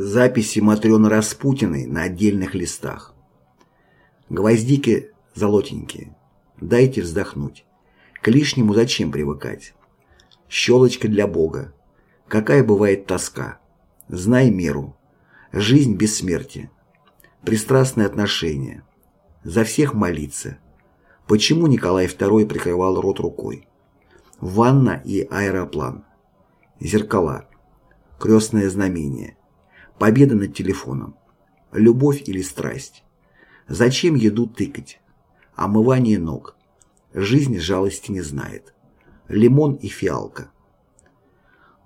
Записи Матрёны Распутиной на отдельных листах. Гвоздики золотенькие. Дайте вздохнуть. К лишнему зачем привыкать? Щелочка для Бога. Какая бывает тоска. Знай меру. Жизнь без смерти. Пристрастное отношение. За всех молиться. Почему Николай II прикрывал рот рукой? Ванна и аэроплан. Зеркала. Крестное знамение. Победа над телефоном. Любовь или страсть. Зачем еду тыкать? Омывание ног. Жизнь жалости не знает. Лимон и фиалка.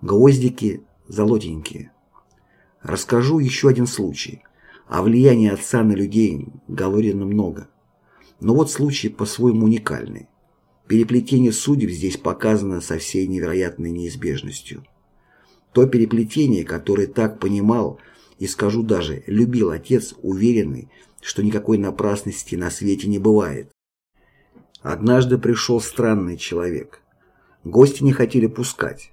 Гвоздики золотенькие. Расскажу еще один случай. О влиянии отца на людей говорено много. Но вот случай по-своему уникальный. Переплетение судеб здесь показано со всей невероятной неизбежностью. То переплетение, которое так понимал и, скажу даже, любил отец, уверенный, что никакой напрасности на свете не бывает. Однажды пришел странный человек. Гости не хотели пускать.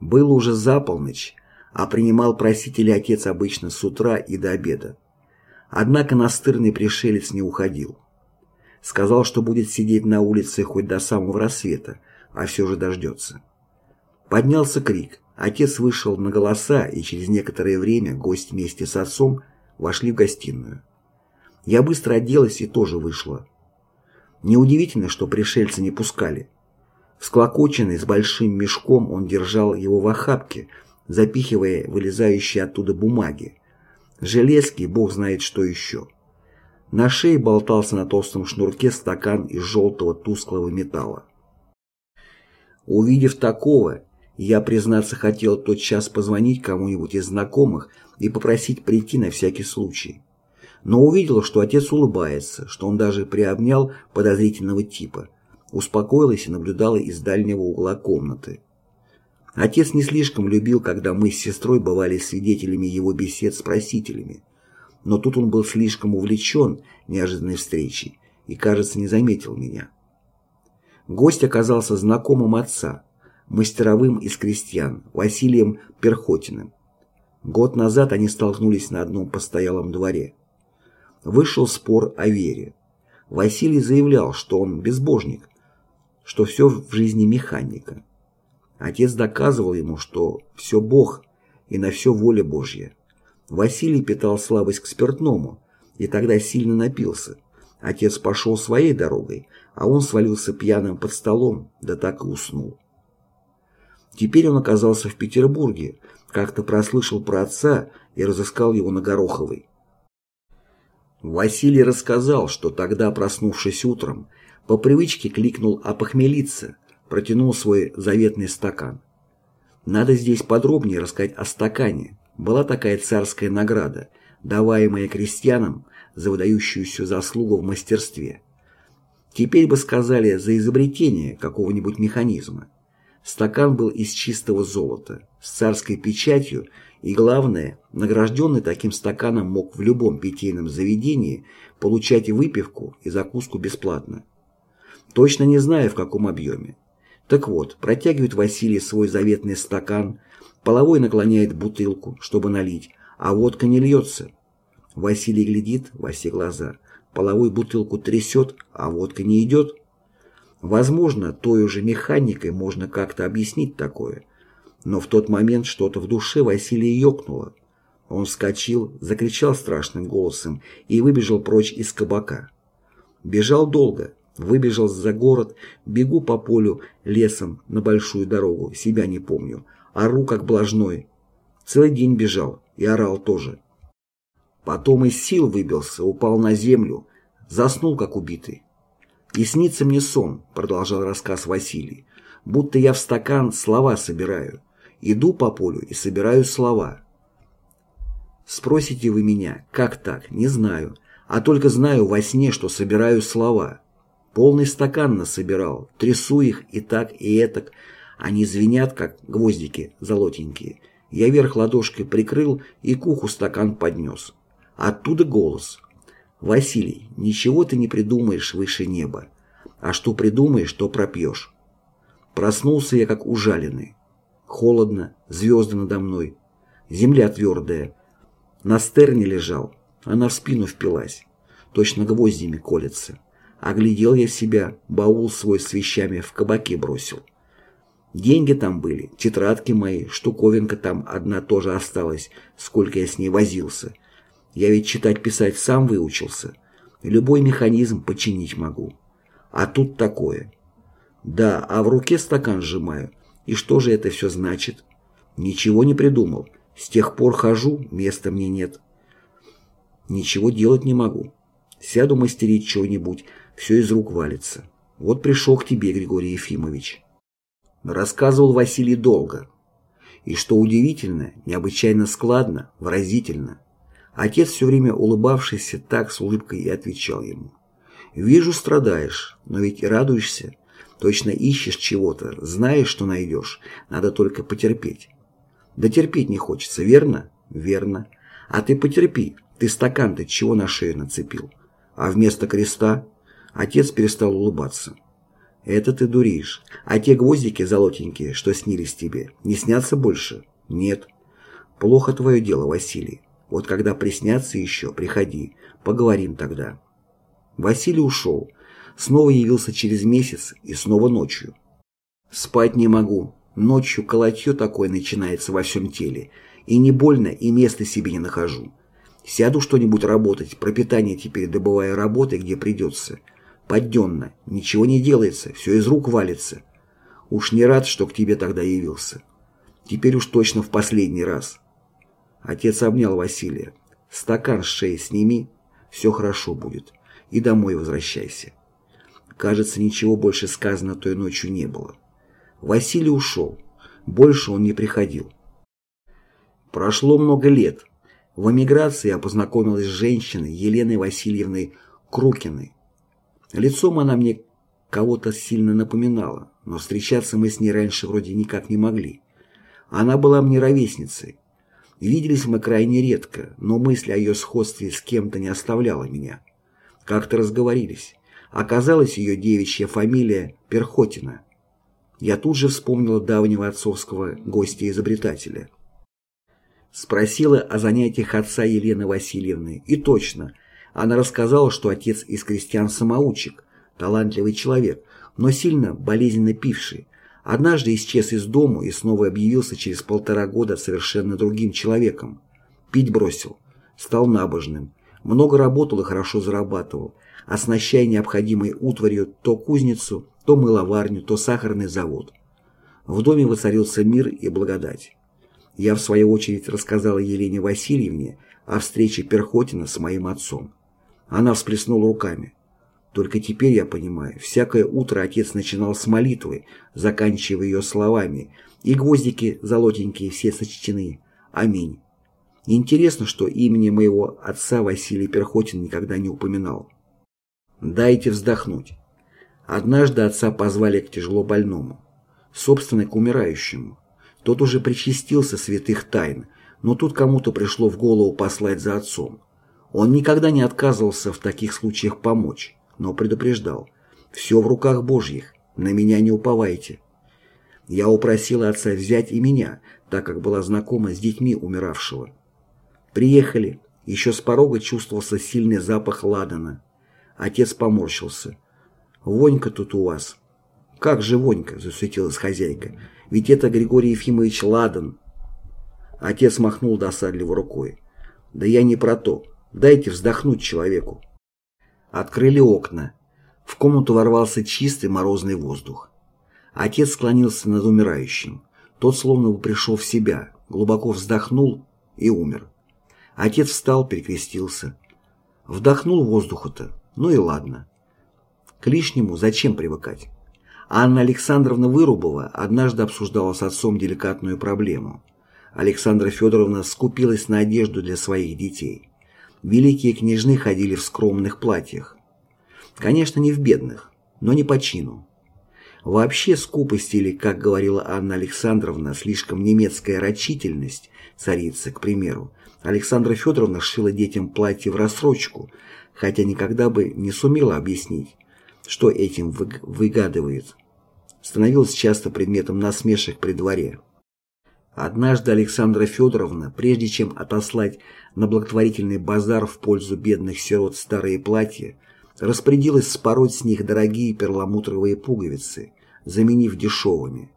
Было уже за полночь, а принимал просителей отец обычно с утра и до обеда. Однако настырный пришелец не уходил. Сказал, что будет сидеть на улице хоть до самого рассвета, а все же дождется. Поднялся крик. Отец вышел на голоса, и через некоторое время гость вместе с отцом вошли в гостиную. Я быстро оделась и тоже вышла. Неудивительно, что пришельца не пускали. Всклокоченный с большим мешком он держал его в охапке, запихивая вылезающие оттуда бумаги. Железки, бог знает что еще. На шее болтался на толстом шнурке стакан из желтого тусклого металла. Увидев такого, я, признаться, хотел тот час позвонить кому-нибудь из знакомых и попросить прийти на всякий случай. Но увидел, что отец улыбается, что он даже приобнял подозрительного типа, успокоилась и наблюдала из дальнего угла комнаты. Отец не слишком любил, когда мы с сестрой бывали свидетелями его бесед с просителями, но тут он был слишком увлечен неожиданной встречей и, кажется, не заметил меня. Гость оказался знакомым отца, мастеровым из крестьян, Василием Перхотиным. Год назад они столкнулись на одном постоялом дворе. Вышел спор о вере. Василий заявлял, что он безбожник, что все в жизни механика. Отец доказывал ему, что все Бог и на все воля Божья. Василий питал слабость к спиртному и тогда сильно напился. Отец пошел своей дорогой, а он свалился пьяным под столом, да так и уснул. Теперь он оказался в Петербурге, как-то прослышал про отца и разыскал его на Гороховой. Василий рассказал, что тогда, проснувшись утром, по привычке кликнул опохмелиться, протянул свой заветный стакан. Надо здесь подробнее рассказать о стакане. Была такая царская награда, даваемая крестьянам за выдающуюся заслугу в мастерстве. Теперь бы сказали за изобретение какого-нибудь механизма. Стакан был из чистого золота, с царской печатью, и, главное, награжденный таким стаканом мог в любом питейном заведении получать выпивку, и закуску бесплатно. Точно не знаю, в каком объеме. Так вот, протягивает Василий свой заветный стакан, половой наклоняет бутылку, чтобы налить, а водка не льется. Василий глядит во все глаза, половой бутылку трясет, а водка не идет. Возможно, той уже механикой можно как-то объяснить такое. Но в тот момент что-то в душе Василия ёкнуло. Он вскочил, закричал страшным голосом и выбежал прочь из кабака. Бежал долго, выбежал за город, бегу по полю лесом на большую дорогу, себя не помню, ору как блажной. Целый день бежал и орал тоже. Потом из сил выбился, упал на землю, заснул как убитый. «И снится мне сон», — продолжал рассказ Василий, «будто я в стакан слова собираю. Иду по полю и собираю слова». Спросите вы меня, как так, не знаю, а только знаю во сне, что собираю слова. Полный стакан насобирал, трясу их и так, и этак. Они звенят, как гвоздики золотенькие. Я верх ладошкой прикрыл и к уху стакан поднес. Оттуда голос. «Василий, ничего ты не придумаешь выше неба. А что придумаешь, то пропьешь». Проснулся я как ужаленный. Холодно, звезды надо мной. Земля твердая. На стерне лежал, она в спину впилась. Точно гвоздями колется. Оглядел я себя, баул свой с вещами в кабаке бросил. Деньги там были, тетрадки мои, штуковинка там одна тоже осталась, сколько я с ней возился. Я ведь читать-писать сам выучился. Любой механизм починить могу. А тут такое. Да, а в руке стакан сжимаю. И что же это все значит? Ничего не придумал. С тех пор хожу, места мне нет. Ничего делать не могу. Сяду мастерить что-нибудь, все из рук валится. Вот пришел к тебе, Григорий Ефимович. Рассказывал Василий долго. И что удивительно, необычайно складно, выразительно. Отец, все время улыбавшийся, так с улыбкой и отвечал ему. «Вижу, страдаешь, но ведь радуешься. Точно ищешь чего-то, знаешь, что найдешь, надо только потерпеть». «Да терпеть не хочется, верно?» «Верно. А ты потерпи, ты стакан-то чего на шею нацепил? А вместо креста?» Отец перестал улыбаться. «Это ты дуришь. А те гвоздики золотенькие, что снились тебе, не снятся больше?» «Нет». «Плохо твое дело, Василий. Вот когда приснятся еще, приходи. Поговорим тогда». Василий ушел. Снова явился через месяц и снова ночью. «Спать не могу. Ночью колотье такое начинается во всем теле. И не больно, и места себе не нахожу. Сяду что-нибудь работать, пропитание теперь добывая работы, где придется. Подденно, ничего не делается, все из рук валится. Уж не рад, что к тебе тогда явился. Теперь уж точно в последний раз. Отец обнял Василия. Стакан с шеи сними, все хорошо будет. И домой возвращайся. Кажется, ничего больше сказано той ночью не было. Василий ушел. Больше он не приходил. Прошло много лет. В эмиграции я познакомилась с женщиной Еленой Васильевной Крукиной. Лицом она мне кого-то сильно напоминала, но встречаться мы с ней раньше вроде никак не могли. Она была мне ровесницей. Виделись мы крайне редко, но мысль о ее сходстве с кем-то не оставляла меня. Как-то разговорились. Оказалась ее девичья фамилия Перхотина. Я тут же вспомнила давнего отцовского гостя-изобретателя. Спросила о занятиях отца Елены Васильевны, и точно, она рассказала, что отец из крестьян-самоучек, талантливый человек, но сильно болезненно пивший. Однажды исчез из дому и снова объявился через полтора года совершенно другим человеком. Пить бросил, стал набожным, много работал и хорошо зарабатывал, оснащая необходимой утварью то кузницу, то мыловарню, то сахарный завод. В доме воцарился мир и благодать. Я, в свою очередь, рассказала Елене Васильевне о встрече Перхотина с моим отцом. Она всплеснула руками. Только теперь я понимаю, всякое утро отец начинал с молитвы, заканчивая ее словами, и гвоздики золотенькие все сочтены. Аминь. Интересно, что имени моего отца Василий Перхотин никогда не упоминал. Дайте вздохнуть. Однажды отца позвали к тяжело больному, собственно, к умирающему. Тот уже причастился святых тайн, но тут кому-то пришло в голову послать за отцом. Он никогда не отказывался в таких случаях помочь, но предупреждал. «Все в руках Божьих, на меня не уповайте». Я упросила отца взять и меня, так как была знакома с детьми умиравшего. Приехали. Еще с порога чувствовался сильный запах ладана. Отец поморщился. «Вонька тут у вас». «Как же Вонька?» – засуетилась хозяйка. «Ведь это Григорий Ефимович Ладан». Отец махнул досадливо рукой. «Да я не про то. Дайте вздохнуть человеку». Открыли окна. В комнату ворвался чистый морозный воздух. Отец склонился над умирающим. Тот словно бы пришел в себя, глубоко вздохнул и умер. Отец встал, перекрестился. Вдохнул воздуха-то, ну и ладно. К лишнему зачем привыкать? Анна Александровна Вырубова однажды обсуждала с отцом деликатную проблему. Александра Федоровна скупилась на одежду для своих детей. Великие княжны ходили в скромных платьях. Конечно, не в бедных, но не по чину. Вообще скупость или, как говорила Анна Александровна, слишком немецкая рачительность, царица, к примеру, Александра Федоровна шила детям платье в рассрочку, хотя никогда бы не сумела объяснить, что этим выгадывает. Становилась часто предметом насмешек при дворе. Однажды Александра Федоровна, прежде чем отослать на благотворительный базар в пользу бедных сирот старые платья, распорядилась спороть с них дорогие перламутровые пуговицы, заменив дешевыми.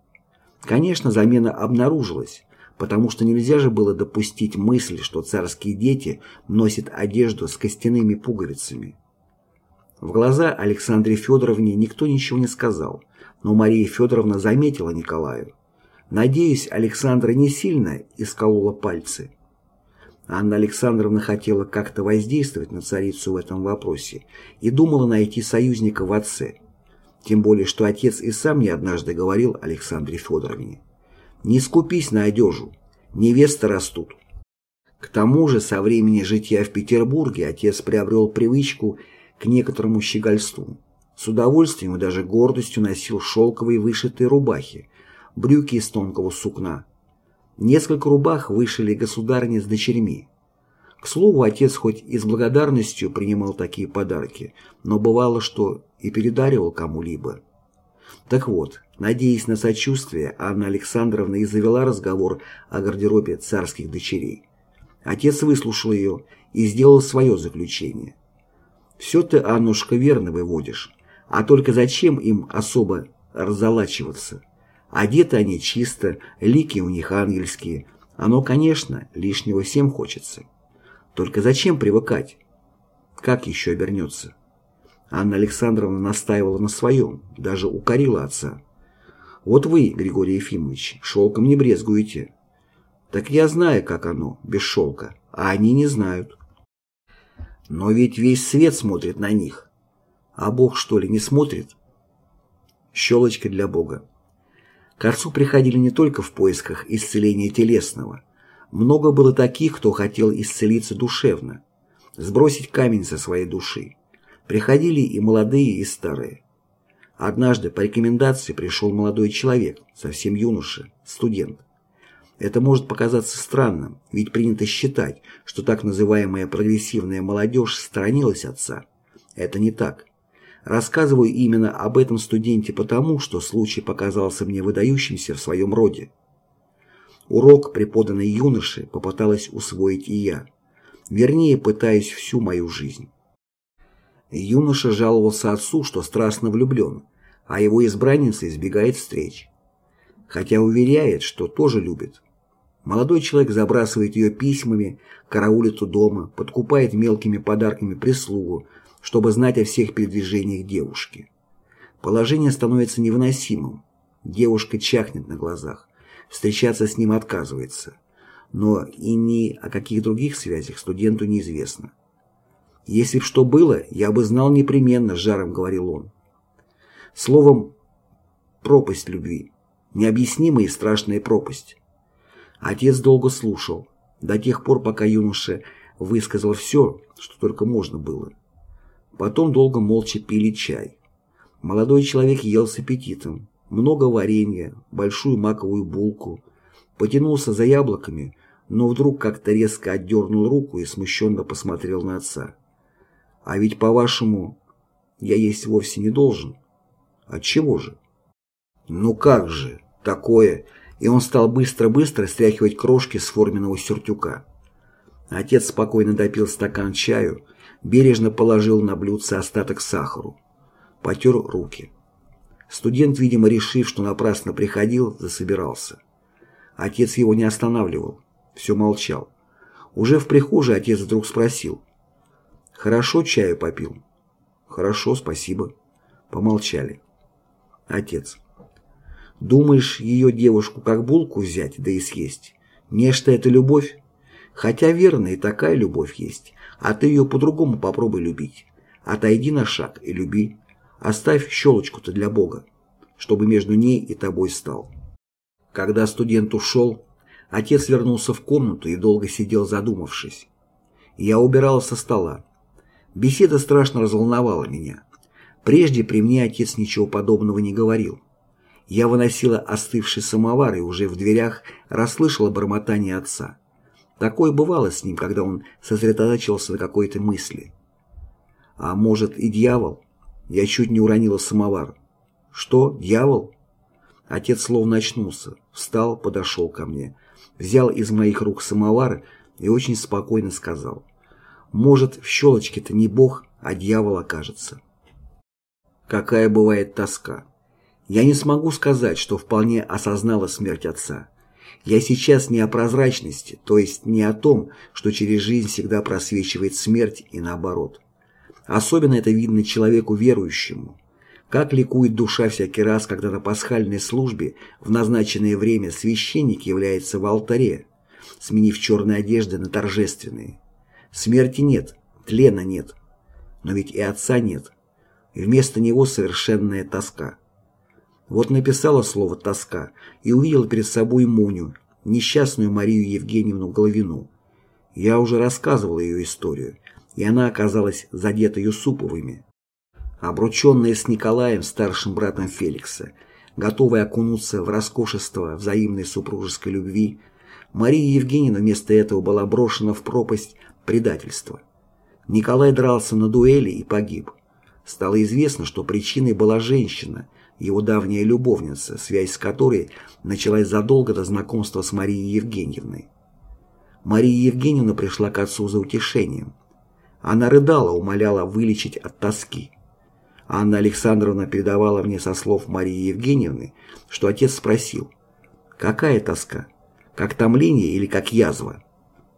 Конечно, замена обнаружилась, потому что нельзя же было допустить мысль, что царские дети носят одежду с костяными пуговицами. В глаза Александре Федоровне никто ничего не сказал, но Мария Федоровна заметила Николаю. Надеюсь, Александра не сильно исколола пальцы. Анна Александровна хотела как-то воздействовать на царицу в этом вопросе и думала найти союзника в отце. Тем более, что отец и сам не однажды говорил Александре Федоровне. «Не скупись на одежу, невесты растут». К тому же, со времени житья в Петербурге отец приобрел привычку к некоторому щегольству. С удовольствием и даже гордостью носил шелковые вышитые рубахи, брюки из тонкого сукна, Несколько рубах вышили государни с дочерьми. К слову, отец хоть и с благодарностью принимал такие подарки, но бывало, что и передаривал кому-либо. Так вот, надеясь на сочувствие, Анна Александровна и завела разговор о гардеробе царских дочерей. Отец выслушал ее и сделал свое заключение. «Все ты, Аннушка, верно выводишь, а только зачем им особо разолачиваться? Одеты они чисто, лики у них ангельские. Оно, конечно, лишнего всем хочется. Только зачем привыкать? Как еще обернется? Анна Александровна настаивала на своем, даже укорила отца. Вот вы, Григорий Ефимович, шелком не брезгуете. Так я знаю, как оно, без шелка, а они не знают. Но ведь весь свет смотрит на них. А Бог, что ли, не смотрит? Щелочка для Бога. К отцу приходили не только в поисках исцеления телесного. Много было таких, кто хотел исцелиться душевно, сбросить камень со своей души. Приходили и молодые, и старые. Однажды по рекомендации пришел молодой человек, совсем юноша, студент. Это может показаться странным, ведь принято считать, что так называемая прогрессивная молодежь сторонилась отца. Это не так. Рассказываю именно об этом студенте потому, что случай показался мне выдающимся в своем роде. Урок, преподанный юноше, попыталась усвоить и я. Вернее, пытаюсь всю мою жизнь. Юноша жаловался отцу, что страстно влюблен, а его избранница избегает встреч. Хотя уверяет, что тоже любит. Молодой человек забрасывает ее письмами, караулит у дома, подкупает мелкими подарками прислугу, чтобы знать о всех передвижениях девушки. Положение становится невыносимым. Девушка чахнет на глазах. Встречаться с ним отказывается. Но и ни о каких других связях студенту неизвестно. «Если б что было, я бы знал непременно», — жаром говорил он. Словом, пропасть любви. Необъяснимая и страшная пропасть. Отец долго слушал, до тех пор, пока юноша высказал все, что только можно было. Потом долго молча пили чай. Молодой человек ел с аппетитом. Много варенья, большую маковую булку. Потянулся за яблоками, но вдруг как-то резко отдернул руку и смущенно посмотрел на отца. «А ведь, по-вашему, я есть вовсе не должен. Отчего же?» «Ну как же, такое!» И он стал быстро-быстро стряхивать крошки с форменного сюртюка. Отец спокойно допил стакан чаю, бережно положил на блюдце остаток сахару. Потер руки. Студент, видимо, решив, что напрасно приходил, засобирался. Отец его не останавливал, все молчал. Уже в прихожей отец вдруг спросил. «Хорошо чаю попил?» «Хорошо, спасибо». Помолчали. Отец. «Думаешь, ее девушку как булку взять, да и съесть? Нечто это любовь? Хотя верно, и такая любовь есть. А ты ее по-другому попробуй любить. Отойди на шаг и люби. Оставь щелочку-то для Бога, чтобы между ней и тобой стал. Когда студент ушел, отец вернулся в комнату и долго сидел задумавшись. Я убирал со стола. Беседа страшно разволновала меня. Прежде при мне отец ничего подобного не говорил. Я выносила остывший самовар и уже в дверях расслышала бормотание отца. Такое бывало с ним, когда он сосредоточился на какой-то мысли. А может и дьявол? Я чуть не уронила самовар. Что, дьявол? Отец словно очнулся, встал, подошел ко мне. взял из моих рук самовар и очень спокойно сказал, «Может, в щелочке-то не Бог, а дьявол окажется». Какая бывает тоска. Я не смогу сказать, что вполне осознала смерть отца. Я сейчас не о прозрачности, то есть не о том, что через жизнь всегда просвечивает смерть и наоборот. Особенно это видно человеку верующему. Как ликует душа всякий раз, когда на пасхальной службе в назначенное время священник является в алтаре, сменив черные одежды на торжественные. Смерти нет, тлена нет, но ведь и отца нет. Вместо него совершенная тоска. Вот написала слово «тоска» и увидела перед собой Муню, несчастную Марию Евгеньевну Головину. Я уже рассказывал ее историю, и она оказалась задета Юсуповыми. Обрученная с Николаем, старшим братом Феликса, готовая окунуться в роскошество взаимной супружеской любви, Мария Евгеньевна вместо этого была брошена в пропасть предательства. Николай дрался на дуэли и погиб. Стало известно, что причиной была женщина, его давняя любовница, связь с которой началась задолго до знакомства с Марией Евгеньевной. Мария Евгеньевна пришла к отцу за утешением. Она рыдала, умоляла вылечить от тоски. Анна Александровна передавала мне со слов Марии Евгеньевны, что отец спросил, «Какая тоска? Как томление или как язва?»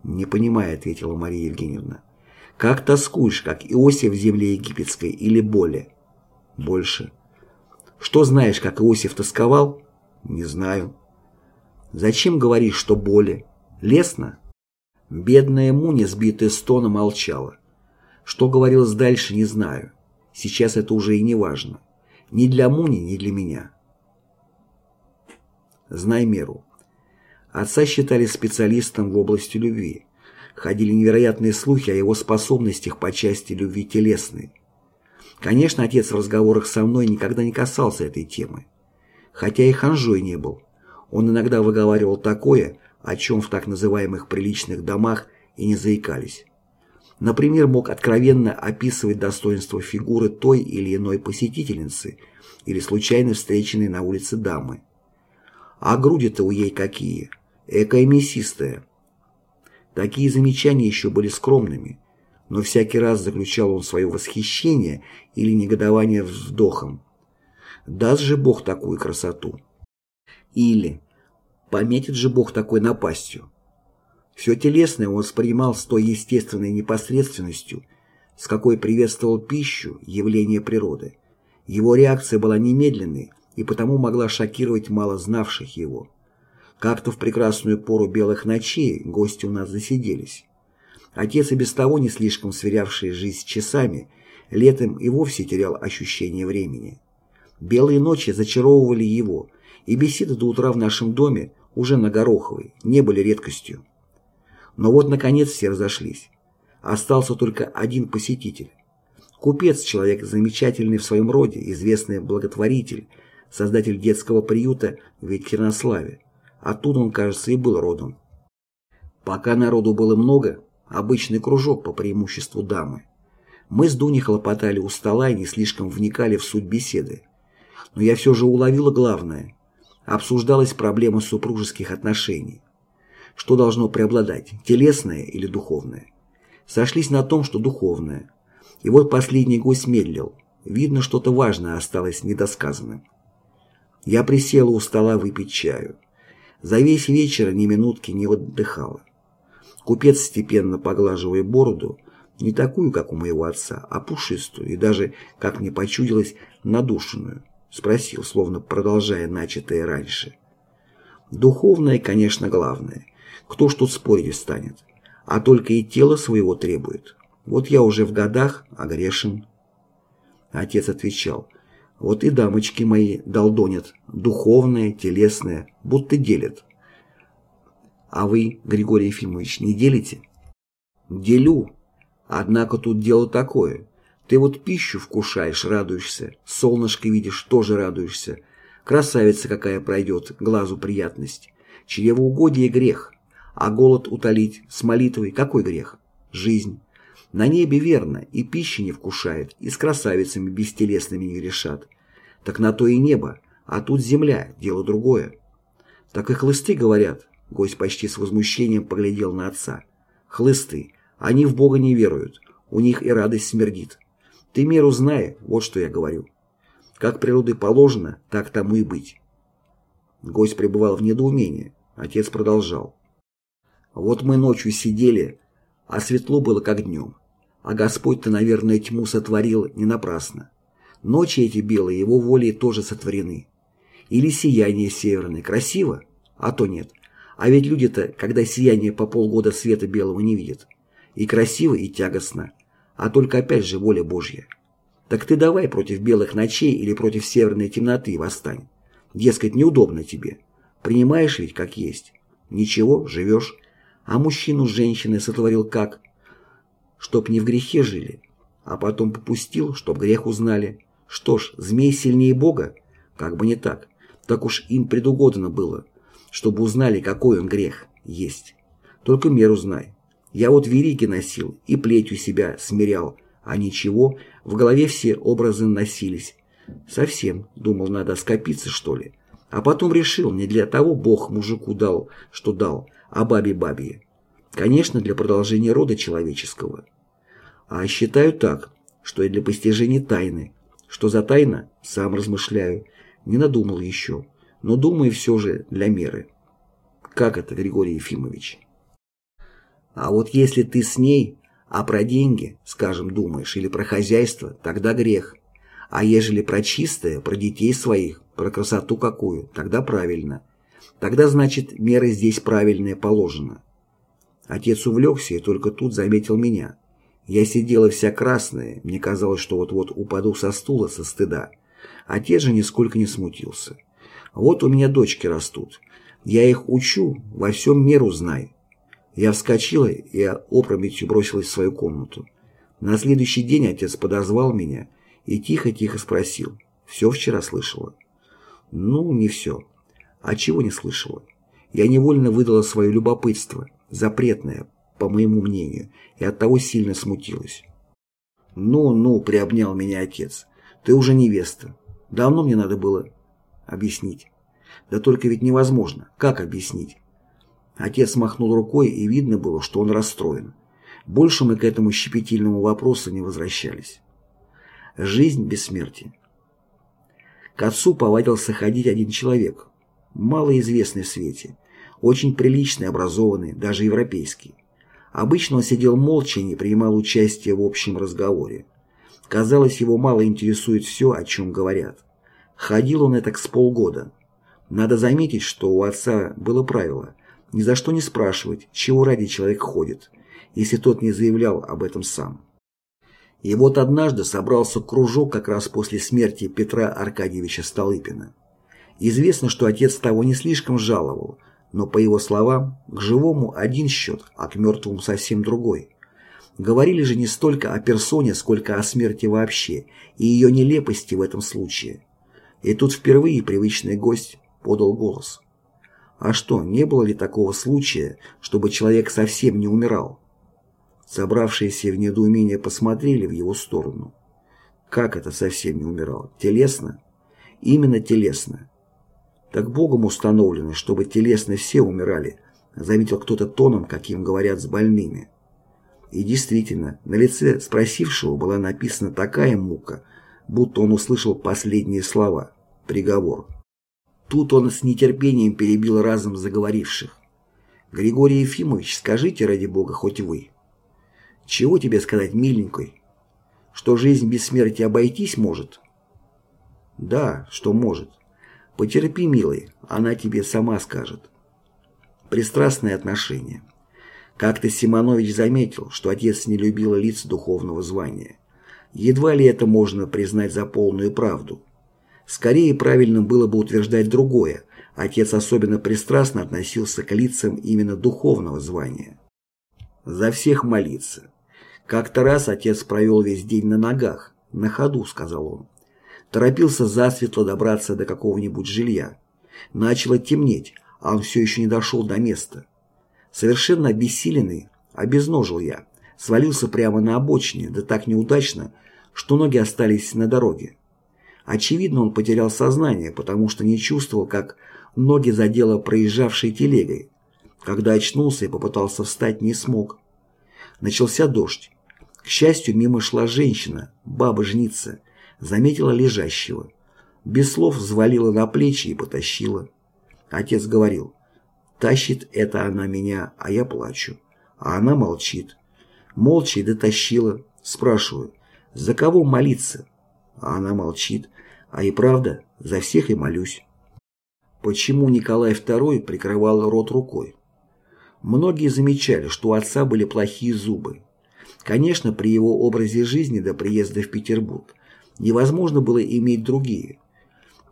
«Не понимаю», — ответила Мария Евгеньевна. «Как тоскуешь, как Иосиф в земле египетской или более?» «Больше». Что знаешь, как Иосиф тосковал? Не знаю. Зачем говоришь, что боли? Лестно? Бедная Муня, сбитая с тона, молчала. Что говорилось дальше, не знаю. Сейчас это уже и не важно. Ни для Муни, ни для меня. Знай меру. Отца считали специалистом в области любви. Ходили невероятные слухи о его способностях по части любви телесной. Конечно, отец в разговорах со мной никогда не касался этой темы. Хотя и ханжой не был. Он иногда выговаривал такое, о чем в так называемых приличных домах и не заикались. Например, мог откровенно описывать достоинства фигуры той или иной посетительницы или случайно встреченной на улице дамы. А груди-то у ей какие? Экая мясистая. Такие замечания еще были скромными, но всякий раз заключал он свое восхищение или негодование вздохом. Даст же Бог такую красоту? Или пометит же Бог такой напастью? Все телесное он воспринимал с той естественной непосредственностью, с какой приветствовал пищу, явление природы. Его реакция была немедленной и потому могла шокировать мало знавших его. Как-то в прекрасную пору белых ночей гости у нас засиделись. Отец и без того не слишком сверявший жизнь с часами, летом и вовсе терял ощущение времени. Белые ночи зачаровывали его, и беседы до утра в нашем доме, уже на Гороховой, не были редкостью. Но вот, наконец, все разошлись. Остался только один посетитель. Купец, человек замечательный в своем роде, известный благотворитель, создатель детского приюта в Екатеринославе. Оттуда он, кажется, и был родом. Пока народу было много, обычный кружок по преимуществу дамы. Мы с Дуней хлопотали у стола и не слишком вникали в суть беседы. Но я все же уловила главное. Обсуждалась проблема супружеских отношений. Что должно преобладать, телесное или духовное? Сошлись на том, что духовное. И вот последний гость медлил. Видно, что-то важное осталось недосказанным. Я присела у стола выпить чаю. За весь вечер ни минутки не отдыхала. Купец, степенно поглаживая бороду, не такую, как у моего отца, а пушистую и даже, как мне почудилось, надушенную, спросил, словно продолжая начатое раньше. Духовное, конечно, главное. Кто ж тут спорить станет? А только и тело своего требует. Вот я уже в годах, а грешен. Отец отвечал, вот и дамочки мои долдонят, духовное, телесное, будто делят. А вы, Григорий Ефимович, не делите? Делю. Однако тут дело такое. Ты вот пищу вкушаешь, радуешься, солнышко видишь, тоже радуешься. Красавица какая пройдет, глазу приятность. Чревоугодие грех. А голод утолить с молитвой какой грех? Жизнь. На небе верно, и пищи не вкушает, и с красавицами бестелесными не грешат. Так на то и небо, а тут земля, дело другое. Так и хлысты говорят, Гость почти с возмущением поглядел на отца. «Хлысты. Они в Бога не веруют. У них и радость смердит. Ты меру знай, вот что я говорю. Как природы положено, так тому и быть». Гость пребывал в недоумении. Отец продолжал. «Вот мы ночью сидели, а светло было как днем. А Господь-то, наверное, тьму сотворил не напрасно. Ночи эти белые его волей тоже сотворены. Или сияние северное. Красиво? А то нет. А ведь люди-то, когда сияние по полгода света белого не видят. И красиво, и тягостно. А только опять же воля Божья. Так ты давай против белых ночей или против северной темноты восстань. Дескать, неудобно тебе. Принимаешь ведь как есть. Ничего, живешь. А мужчину с женщиной сотворил как? Чтоб не в грехе жили. А потом попустил, чтоб грех узнали. Что ж, змей сильнее Бога? Как бы не так. Так уж им предугодно было чтобы узнали, какой он грех есть. Только меру знай. Я вот вериги носил и плетью себя смирял, а ничего, в голове все образы носились. Совсем, думал, надо скопиться, что ли. А потом решил, не для того Бог мужику дал, что дал, а бабе-бабе. Конечно, для продолжения рода человеческого. А считаю так, что и для постижения тайны. Что за тайна, сам размышляю, не надумал еще но думаю все же для меры. Как это, Григорий Ефимович? А вот если ты с ней, а про деньги, скажем, думаешь, или про хозяйство, тогда грех. А ежели про чистое, про детей своих, про красоту какую, тогда правильно. Тогда, значит, мера здесь правильная положена. Отец увлекся и только тут заметил меня. Я сидела вся красная, мне казалось, что вот-вот упаду со стула со стыда. Отец же нисколько не смутился. Вот у меня дочки растут. Я их учу, во всем меру знай. Я вскочила и опрометью бросилась в свою комнату. На следующий день отец подозвал меня и тихо-тихо спросил. «Все вчера слышала?» «Ну, не все. А чего не слышала?» Я невольно выдала свое любопытство, запретное, по моему мнению, и оттого сильно смутилась. «Ну, ну», — приобнял меня отец, — «ты уже невеста. Давно мне надо было объяснить. Да только ведь невозможно. Как объяснить? Отец махнул рукой, и видно было, что он расстроен. Больше мы к этому щепетильному вопросу не возвращались. Жизнь бессмертия. К отцу повадился ходить один человек, малоизвестный в свете, очень приличный, образованный, даже европейский. Обычно он сидел молча и не принимал участия в общем разговоре. Казалось, его мало интересует все, о чем говорят. Ходил он это с полгода. Надо заметить, что у отца было правило ни за что не спрашивать, чего ради человек ходит, если тот не заявлял об этом сам. И вот однажды собрался кружок как раз после смерти Петра Аркадьевича Столыпина. Известно, что отец того не слишком жаловал, но, по его словам, к живому один счет, а к мертвому совсем другой. Говорили же не столько о персоне, сколько о смерти вообще и ее нелепости в этом случае. И тут впервые привычный гость подал голос. А что, не было ли такого случая, чтобы человек совсем не умирал? Собравшиеся в недоумении посмотрели в его сторону. Как это совсем не умирал? Телесно? Именно телесно. Так Богом установлено, чтобы телесно все умирали, заметил кто-то тоном, каким говорят с больными. И действительно, на лице спросившего была написана такая мука, будто он услышал последние слова «приговор». Тут он с нетерпением перебил разом заговоривших. «Григорий Ефимович, скажите, ради бога, хоть вы». «Чего тебе сказать, миленькой? Что жизнь без смерти обойтись может?» «Да, что может. Потерпи, милый, она тебе сама скажет». Пристрастное отношение. Как-то Симонович заметил, что отец не любил лиц духовного звания. Едва ли это можно признать за полную правду. Скорее правильным было бы утверждать другое. Отец особенно пристрастно относился к лицам именно духовного звания. За всех молиться. Как-то раз отец провел весь день на ногах. «На ходу», — сказал он. Торопился засветло добраться до какого-нибудь жилья. Начало темнеть, а он все еще не дошел до места. Совершенно обессиленный, обезножил я свалился прямо на обочине, да так неудачно, что ноги остались на дороге. Очевидно, он потерял сознание, потому что не чувствовал, как ноги задело проезжавшей телегой. Когда очнулся и попытался встать, не смог. Начался дождь. К счастью, мимо шла женщина, баба-жница, заметила лежащего. Без слов взвалила на плечи и потащила. Отец говорил, тащит это она меня, а я плачу. А она молчит. Молча и дотащила. Спрашиваю, за кого молиться? А она молчит. А и правда, за всех и молюсь. Почему Николай II прикрывал рот рукой? Многие замечали, что у отца были плохие зубы. Конечно, при его образе жизни до приезда в Петербург невозможно было иметь другие.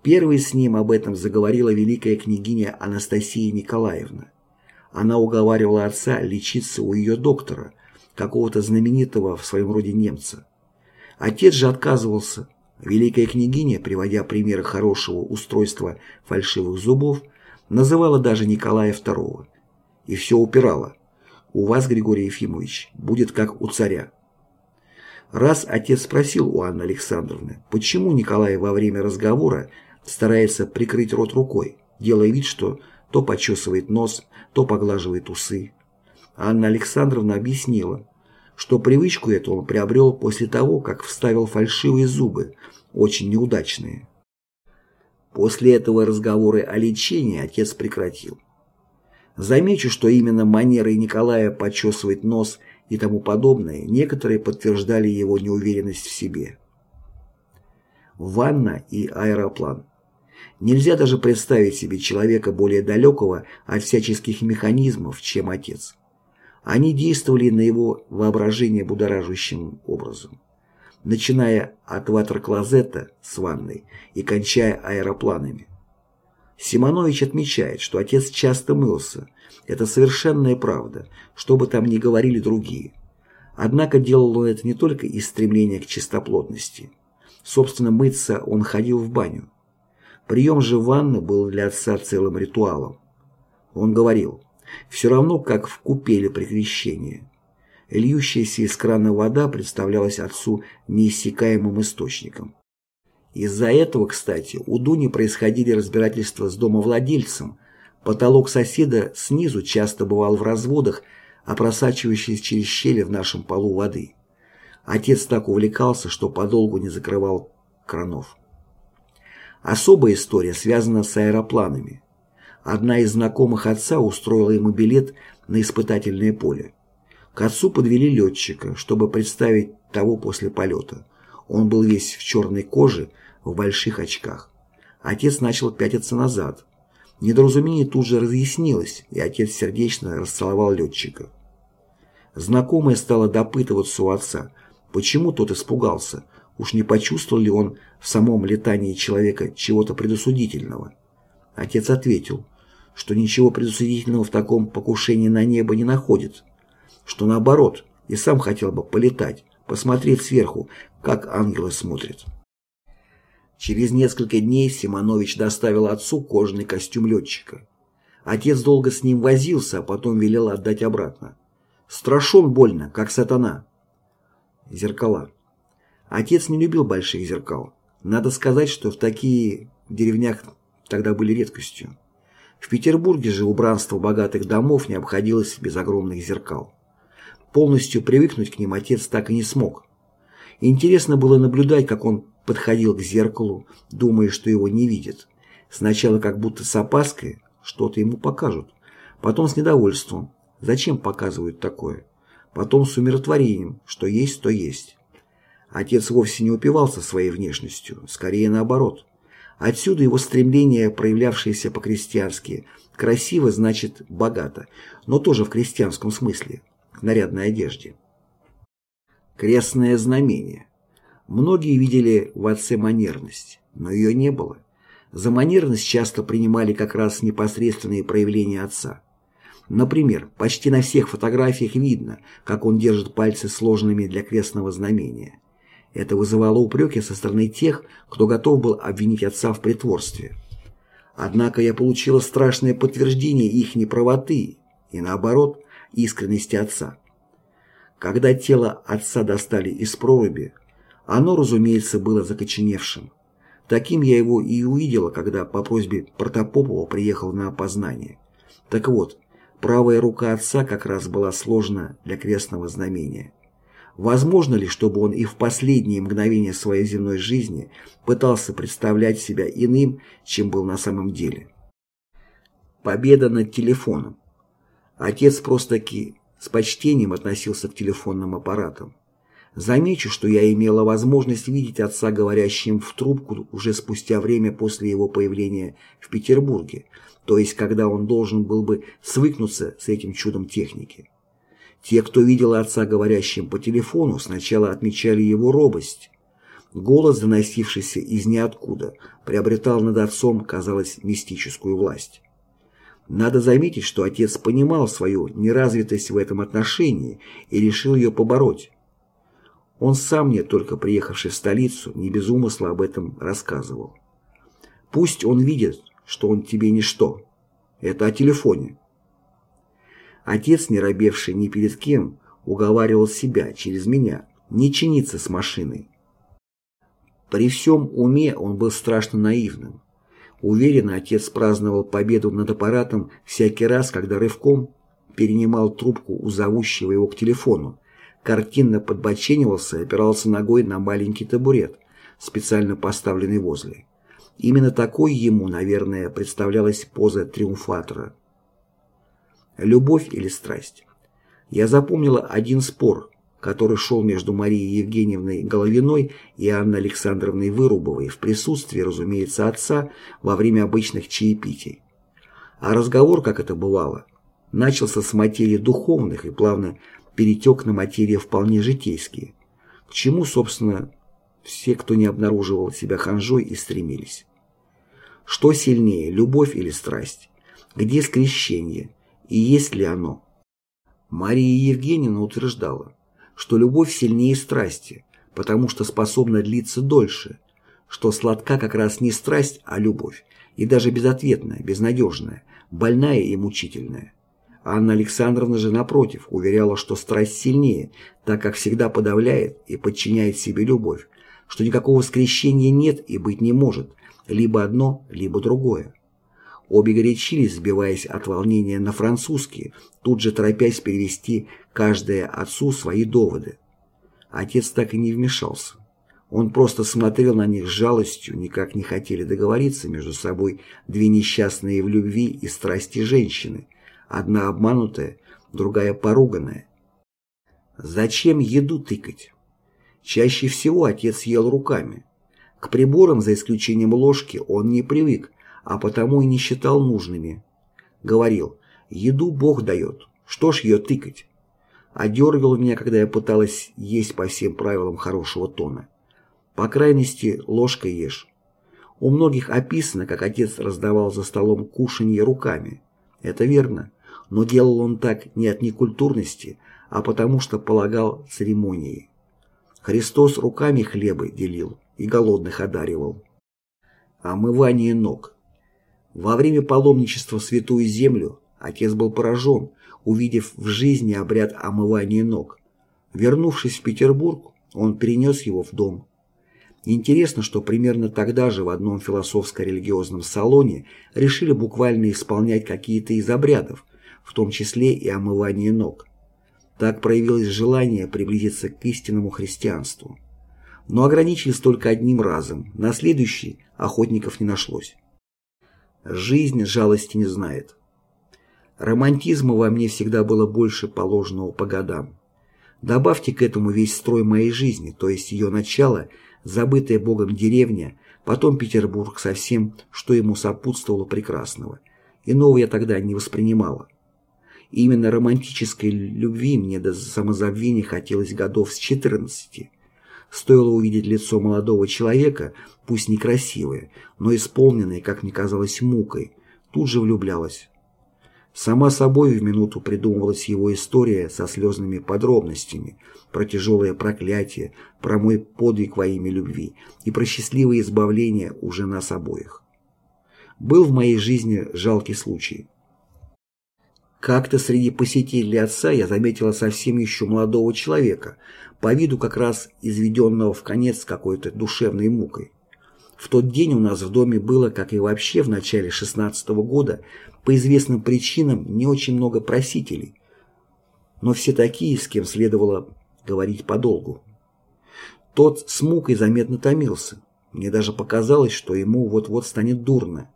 Первой с ним об этом заговорила великая княгиня Анастасия Николаевна. Она уговаривала отца лечиться у ее доктора, какого-то знаменитого в своем роде немца. Отец же отказывался. Великая княгиня, приводя примеры хорошего устройства фальшивых зубов, называла даже Николая II. И все упирала. У вас, Григорий Ефимович, будет как у царя. Раз отец спросил у Анны Александровны, почему Николай во время разговора старается прикрыть рот рукой, делая вид, что то почесывает нос, то поглаживает усы. Анна Александровна объяснила, что привычку эту он приобрел после того, как вставил фальшивые зубы, очень неудачные. После этого разговоры о лечении отец прекратил. Замечу, что именно манеры Николая почесывать нос и тому подобное некоторые подтверждали его неуверенность в себе. Ванна и аэроплан. Нельзя даже представить себе человека более далекого от всяческих механизмов, чем отец. Они действовали на его воображение будоражащим образом, начиная от ватер-клозета с ванной и кончая аэропланами. Симонович отмечает, что отец часто мылся. Это совершенная правда, что бы там ни говорили другие. Однако делал он это не только из стремления к чистоплотности. Собственно, мыться он ходил в баню. Прием же ванны был для отца целым ритуалом. Он говорил, все равно, как в купеле при крещении. Льющаяся из крана вода представлялась отцу неиссякаемым источником. Из-за этого, кстати, у Дуни происходили разбирательства с домовладельцем. Потолок соседа снизу часто бывал в разводах, а просачивающейся через щели в нашем полу воды. Отец так увлекался, что подолгу не закрывал кранов. Особая история связана с аэропланами. Одна из знакомых отца устроила ему билет на испытательное поле. К отцу подвели летчика, чтобы представить того после полета. Он был весь в черной коже, в больших очках. Отец начал пятиться назад. Недоразумение тут же разъяснилось, и отец сердечно расцеловал летчика. Знакомая стала допытываться у отца, почему тот испугался, Уж не почувствовал ли он в самом летании человека чего-то предосудительного? Отец ответил, что ничего предосудительного в таком покушении на небо не находит, что наоборот, и сам хотел бы полетать, посмотреть сверху, как ангелы смотрят. Через несколько дней Симонович доставил отцу кожаный костюм летчика. Отец долго с ним возился, а потом велел отдать обратно. Страшен больно, как сатана. Зеркала. Отец не любил больших зеркал. Надо сказать, что в такие деревнях тогда были редкостью. В Петербурге же убранство богатых домов не обходилось без огромных зеркал. Полностью привыкнуть к ним отец так и не смог. Интересно было наблюдать, как он подходил к зеркалу, думая, что его не видят. Сначала как будто с опаской что-то ему покажут, потом с недовольством. Зачем показывают такое? Потом с умиротворением, что есть, то есть. Отец вовсе не упивался своей внешностью, скорее наоборот. Отсюда его стремление, проявлявшееся по-крестьянски. Красиво значит богато, но тоже в крестьянском смысле, к нарядной одежде. Крестное знамение. Многие видели в отце манерность, но ее не было. За манерность часто принимали как раз непосредственные проявления отца. Например, почти на всех фотографиях видно, как он держит пальцы сложными для крестного знамения. Это вызывало упреки со стороны тех, кто готов был обвинить отца в притворстве. Однако я получила страшное подтверждение их неправоты и, наоборот, искренности отца. Когда тело отца достали из проруби, оно, разумеется, было закоченевшим. Таким я его и увидела, когда по просьбе Протопопова приехал на опознание. Так вот, Правая рука отца как раз была сложена для крестного знамения. Возможно ли, чтобы он и в последние мгновения своей земной жизни пытался представлять себя иным, чем был на самом деле? Победа над телефоном. Отец просто-таки с почтением относился к телефонным аппаратам. Замечу, что я имела возможность видеть отца говорящим в трубку уже спустя время после его появления в Петербурге, то есть когда он должен был бы свыкнуться с этим чудом техники. Те, кто видел отца говорящим по телефону, сначала отмечали его робость. Голос, доносившийся из ниоткуда, приобретал над отцом, казалось, мистическую власть. Надо заметить, что отец понимал свою неразвитость в этом отношении и решил ее побороть. Он сам мне, только приехавший в столицу, не без умысла об этом рассказывал. Пусть он видит, что он тебе ничто. Это о телефоне. Отец, не робевший ни перед кем, уговаривал себя через меня не чиниться с машиной. При всем уме он был страшно наивным. Уверенно отец праздновал победу над аппаратом всякий раз, когда рывком перенимал трубку у зовущего его к телефону, картинно подбоченивался и опирался ногой на маленький табурет, специально поставленный возле. Именно такой ему, наверное, представлялась поза триумфатора. Любовь или страсть? Я запомнила один спор, который шел между Марией Евгеньевной Головиной и Анной Александровной Вырубовой в присутствии, разумеется, отца во время обычных чаепитий. А разговор, как это бывало, начался с материи духовных и плавно перетек на материи вполне житейские, к чему, собственно, все, кто не обнаруживал себя ханжой, и стремились. Что сильнее, любовь или страсть? Где скрещение? И есть ли оно? Мария Евгеньевна утверждала, что любовь сильнее страсти, потому что способна длиться дольше, что сладка как раз не страсть, а любовь, и даже безответная, безнадежная, больная и мучительная. Анна Александровна же, напротив, уверяла, что страсть сильнее, так как всегда подавляет и подчиняет себе любовь, что никакого скрещения нет и быть не может, либо одно, либо другое. Обе горячились, сбиваясь от волнения на французский, тут же торопясь перевести каждое отцу свои доводы. Отец так и не вмешался. Он просто смотрел на них с жалостью, никак не хотели договориться между собой две несчастные в любви и страсти женщины, одна обманутая, другая поруганная. Зачем еду тыкать? Чаще всего отец ел руками. К приборам, за исключением ложки, он не привык, а потому и не считал нужными. Говорил, еду Бог дает, что ж ее тыкать? Одергивал меня, когда я пыталась есть по всем правилам хорошего тона. По крайности, ложкой ешь. У многих описано, как отец раздавал за столом кушанье руками. Это верно, но делал он так не от некультурности, а потому что полагал церемонией. Христос руками хлебы делил и голодных одаривал. Омывание ног. Во время паломничества в Святую Землю отец был поражен, увидев в жизни обряд омывания ног. Вернувшись в Петербург, он перенес его в дом. Интересно, что примерно тогда же в одном философско-религиозном салоне решили буквально исполнять какие-то из обрядов, в том числе и омывание ног. Так проявилось желание приблизиться к истинному христианству. Но ограничились только одним разом, на следующий охотников не нашлось. Жизнь жалости не знает. Романтизма во мне всегда было больше положенного по годам. Добавьте к этому весь строй моей жизни, то есть ее начало, забытая Богом деревня, потом Петербург со всем, что ему сопутствовало прекрасного. Иного я тогда не воспринимала. именно романтической любви мне до самозабвения хотелось годов с 14. Стоило увидеть лицо молодого человека, пусть некрасивое, но исполненное, как мне казалось, мукой, тут же влюблялась. Сама собой в минуту придумывалась его история со слезными подробностями про тяжелое проклятие, про мой подвиг во имя любви и про счастливое избавление уже нас обоих. Был в моей жизни жалкий случай. Как-то среди посетителей отца я заметила совсем еще молодого человека, по виду как раз изведенного в конец какой-то душевной мукой. В тот день у нас в доме было, как и вообще в начале 16 -го года, по известным причинам не очень много просителей, но все такие, с кем следовало говорить подолгу. Тот с мукой заметно томился. Мне даже показалось, что ему вот-вот станет дурно.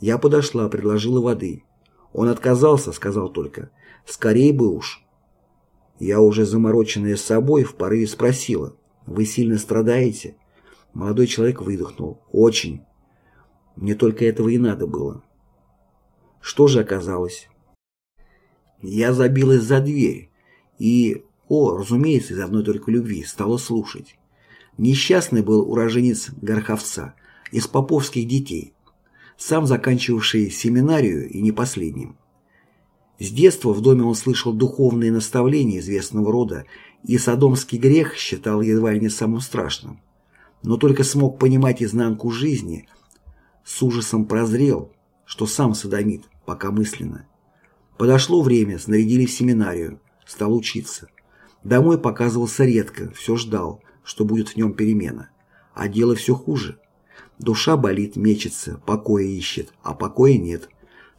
Я подошла, предложила воды. Он отказался, сказал только, «Скорей бы уж». Я уже замороченная собой в порыве спросила, «Вы сильно страдаете?» Молодой человек выдохнул, «Очень». Мне только этого и надо было. Что же оказалось? Я забилась за дверь и, о, разумеется, из одной только любви, стала слушать. Несчастный был уроженец Горховца, из поповских детей, сам заканчивавший семинарию и не последним. С детства в доме он слышал духовные наставления известного рода, и садомский грех считал едва ли не самым страшным. Но только смог понимать изнанку жизни, с ужасом прозрел, что сам садомит, пока мысленно. Подошло время, снарядили в семинарию, стал учиться. Домой показывался редко, все ждал, что будет в нем перемена. А дело все хуже. Душа болит, мечется, покоя ищет, а покоя нет.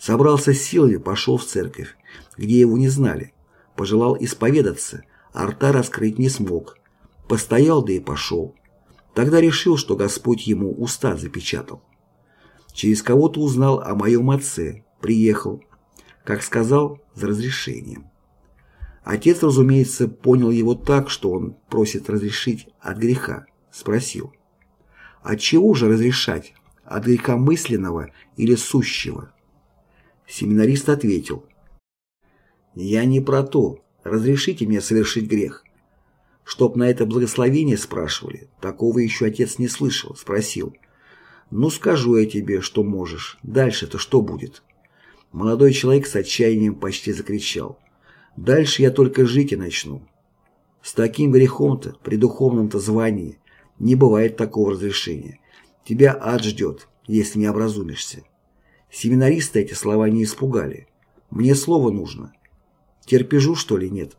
Собрался с силами, пошел в церковь, где его не знали. Пожелал исповедаться, а рта раскрыть не смог. Постоял, да и пошел. Тогда решил, что Господь ему уста запечатал. Через кого-то узнал о моем отце, приехал, как сказал, за разрешением. Отец, разумеется, понял его так, что он просит разрешить от греха. Спросил. От чего же разрешать? От греха мысленного или сущего? Семинарист ответил. Я не про то. Разрешите мне совершить грех. Чтоб на это благословение спрашивали, такого еще отец не слышал. Спросил. Ну скажу я тебе, что можешь. Дальше-то что будет? Молодой человек с отчаянием почти закричал. Дальше я только жить и начну. С таким грехом-то, при духовном-то звании, не бывает такого разрешения. Тебя ад ждет, если не образумишься. Семинаристы эти слова не испугали. Мне слово нужно. Терпежу, что ли, нет?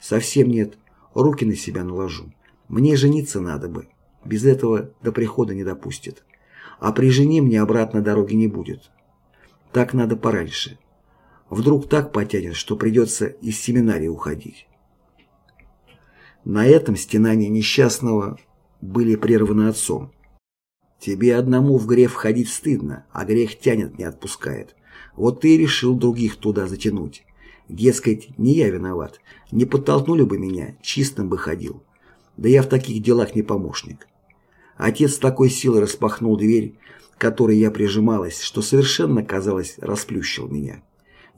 Совсем нет. Руки на себя наложу. Мне жениться надо бы. Без этого до прихода не допустят. А при жене мне обратно дороги не будет. Так надо пораньше. Вдруг так потянет, что придется из семинарии уходить. На этом стенания несчастного были прерваны отцом. Тебе одному в грех входить стыдно, а грех тянет, не отпускает. Вот ты и решил других туда затянуть. Дескать, не я виноват. Не подтолкнули бы меня, чистым бы ходил. Да я в таких делах не помощник. Отец такой силой распахнул дверь, к которой я прижималась, что совершенно, казалось, расплющил меня.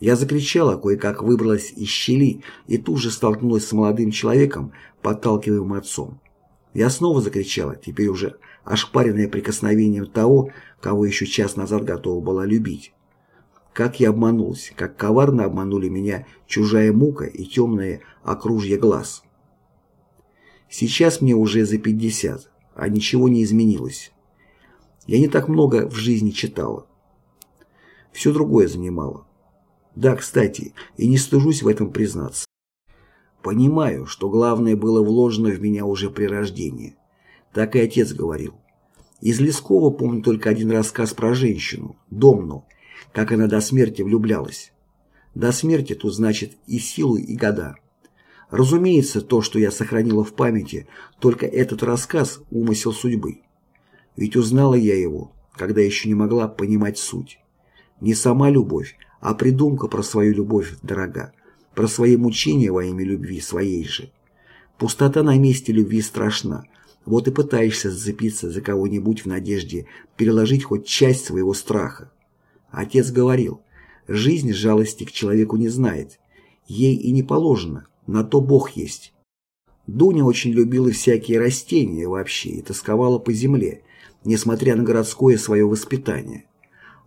Я закричала, кое-как выбралась из щели и тут же столкнулась с молодым человеком, подталкиваемым отцом. Я снова закричала, теперь уже ошпаренная прикосновением того, кого еще час назад готова была любить. Как я обманулась, как коварно обманули меня чужая мука и темное окружье глаз. Сейчас мне уже за пятьдесят, а ничего не изменилось. Я не так много в жизни читала. Все другое занимало. Да, кстати, и не стыжусь в этом признаться. Понимаю, что главное было вложено в меня уже при рождении. Так и отец говорил. Из Лескова помню только один рассказ про женщину, Домну, как она до смерти влюблялась. До смерти тут значит и силу, и года. Разумеется, то, что я сохранила в памяти, только этот рассказ – умысел судьбы. Ведь узнала я его, когда еще не могла понимать суть. Не сама любовь, а придумка про свою любовь дорога, про свои мучения во имя любви своей же. Пустота на месте любви страшна, вот и пытаешься зацепиться за кого-нибудь в надежде переложить хоть часть своего страха. Отец говорил, жизнь жалости к человеку не знает, ей и не положено, на то Бог есть. Дуня очень любила всякие растения вообще и тосковала по земле, несмотря на городское свое воспитание.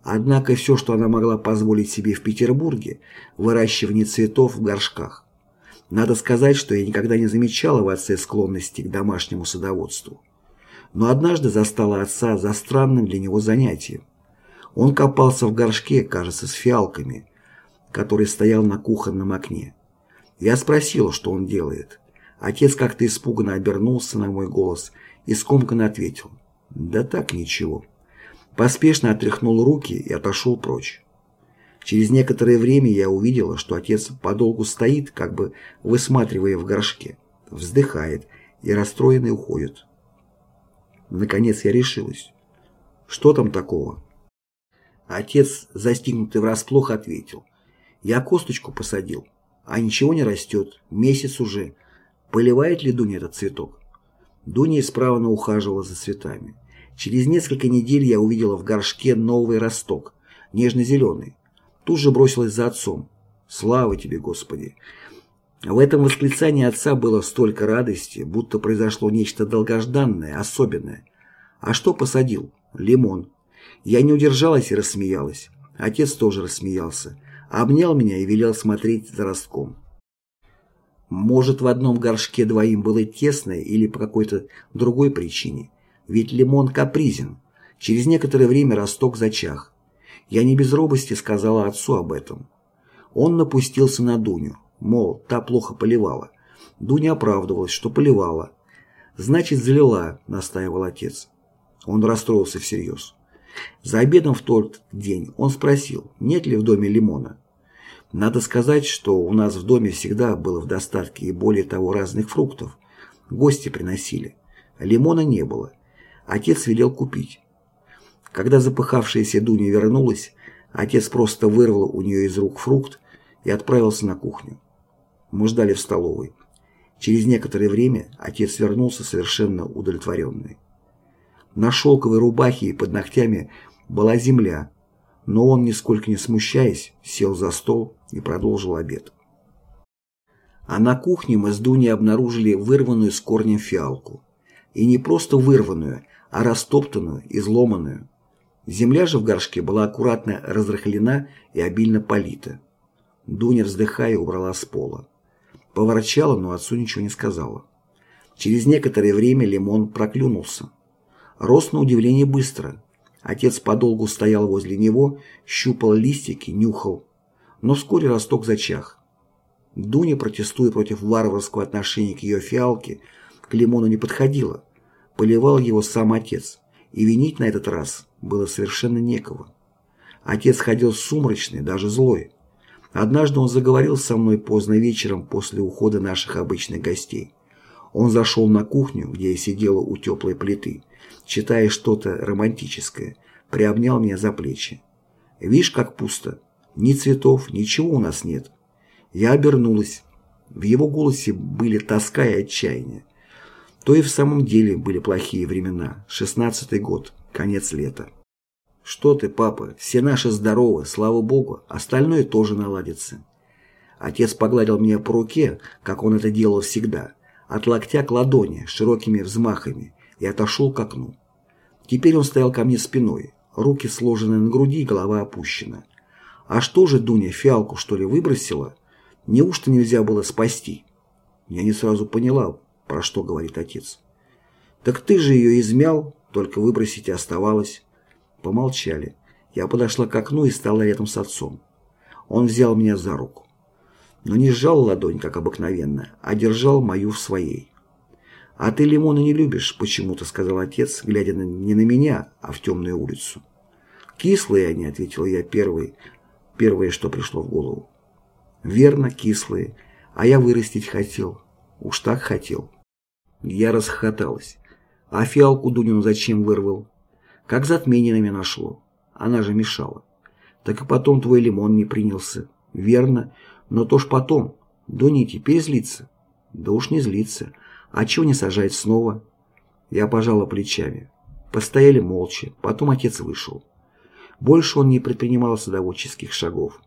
Однако все, что она могла позволить себе в Петербурге, выращивание цветов в горшках. Надо сказать, что я никогда не замечала в отце склонности к домашнему садоводству. Но однажды застала отца за странным для него занятием. Он копался в горшке, кажется, с фиалками, который стоял на кухонном окне. Я спросила, что он делает. Отец как-то испуганно обернулся на мой голос и скомканно ответил. «Да так, ничего». Поспешно отряхнул руки и отошел прочь. Через некоторое время я увидела, что отец подолгу стоит, как бы высматривая в горшке, вздыхает и расстроенный уходит. Наконец я решилась. Что там такого? Отец, застигнутый врасплох, ответил. Я косточку посадил, а ничего не растет, месяц уже. Поливает ли Дуня этот цветок? Дуня исправно ухаживала за цветами. Через несколько недель я увидела в горшке новый росток, нежно-зеленый. Тут же бросилась за отцом. Слава тебе, Господи! В этом восклицании отца было столько радости, будто произошло нечто долгожданное, особенное. А что посадил? Лимон. Я не удержалась и рассмеялась. Отец тоже рассмеялся. Обнял меня и велел смотреть за ростком. Может, в одном горшке двоим было тесно или по какой-то другой причине. Ведь лимон капризен. Через некоторое время росток зачах. Я не без робости сказала отцу об этом. Он напустился на Дуню, мол, та плохо поливала. Дуня оправдывалась, что поливала. «Значит, залила», — настаивал отец. Он расстроился всерьез. За обедом в тот день он спросил, нет ли в доме лимона. Надо сказать, что у нас в доме всегда было в достатке и более того разных фруктов. Гости приносили. Лимона не было. Отец велел купить. Когда запыхавшаяся Дуня вернулась, отец просто вырвал у нее из рук фрукт и отправился на кухню. Мы ждали в столовой. Через некоторое время отец вернулся совершенно удовлетворенный. На шелковой рубахе и под ногтями была земля, но он, нисколько не смущаясь, сел за стол и продолжил обед. А на кухне мы с Дуней обнаружили вырванную с корнем фиалку. И не просто вырванную, а растоптанную, изломанную. Земля же в горшке была аккуратно разрыхлена и обильно полита. Дуня, вздыхая, убрала с пола. Поворчала, но отцу ничего не сказала. Через некоторое время лимон проклюнулся. Рос на удивление быстро. Отец подолгу стоял возле него, щупал листики, нюхал. Но вскоре росток зачах. Дуня, протестуя против варварского отношения к ее фиалке, к лимону не подходила. Поливал его сам отец. И винить на этот раз было совершенно некого. Отец ходил сумрачный, даже злой. Однажды он заговорил со мной поздно вечером после ухода наших обычных гостей. Он зашел на кухню, где я сидела у теплой плиты, читая что-то романтическое, приобнял меня за плечи. «Видишь, как пусто. Ни цветов, ничего у нас нет». Я обернулась. В его голосе были тоска и отчаяние. То и в самом деле были плохие времена. Шестнадцатый год. Конец лета. «Что ты, папа, все наши здоровы, слава богу, остальное тоже наладится». Отец погладил меня по руке, как он это делал всегда, от локтя к ладони, широкими взмахами, и отошел к окну. Теперь он стоял ко мне спиной, руки сложены на груди, голова опущена. А что же Дуня, фиалку, что ли, выбросила? Неужто нельзя было спасти? Я не сразу поняла, про что говорит отец. «Так ты же ее измял, только выбросить и оставалось». Помолчали. Я подошла к окну и стала рядом с отцом. Он взял меня за руку. Но не сжал ладонь, как обыкновенно, а держал мою в своей. «А ты лимоны не любишь», — почему-то сказал отец, глядя на, не на меня, а в темную улицу. «Кислые они», — ответил я первый, первое, что пришло в голову. «Верно, кислые. А я вырастить хотел. Уж так хотел». Я расхохоталась. А фиалку Дунину зачем вырвал? Как затмение на меня нашло. Она же мешала. Так и потом твой лимон не принялся. Верно. Но то ж потом. Дуня теперь злится. Да уж не злится. А чего не сажать снова? Я пожала плечами. Постояли молча. Потом отец вышел. Больше он не предпринимал садоводческих шагов.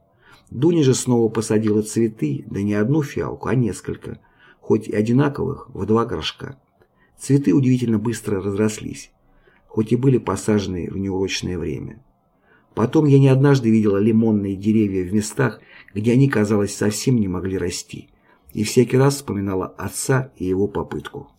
Дуня же снова посадила цветы, да не одну фиалку, а несколько, хоть и одинаковых, в два горшка. Цветы удивительно быстро разрослись, хоть и были посажены в неурочное время. Потом я не однажды видела лимонные деревья в местах, где они, казалось, совсем не могли расти, и всякий раз вспоминала отца и его попытку.